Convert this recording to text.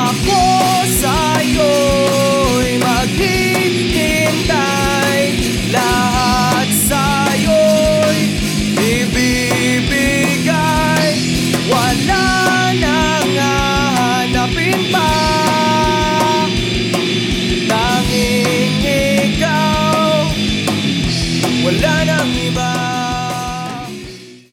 Ako sa'yo'y maghihintay Lahat sa'yo'y ibibigay. Wala nang hahanapin pa. Tanging ikaw Wala nang iba.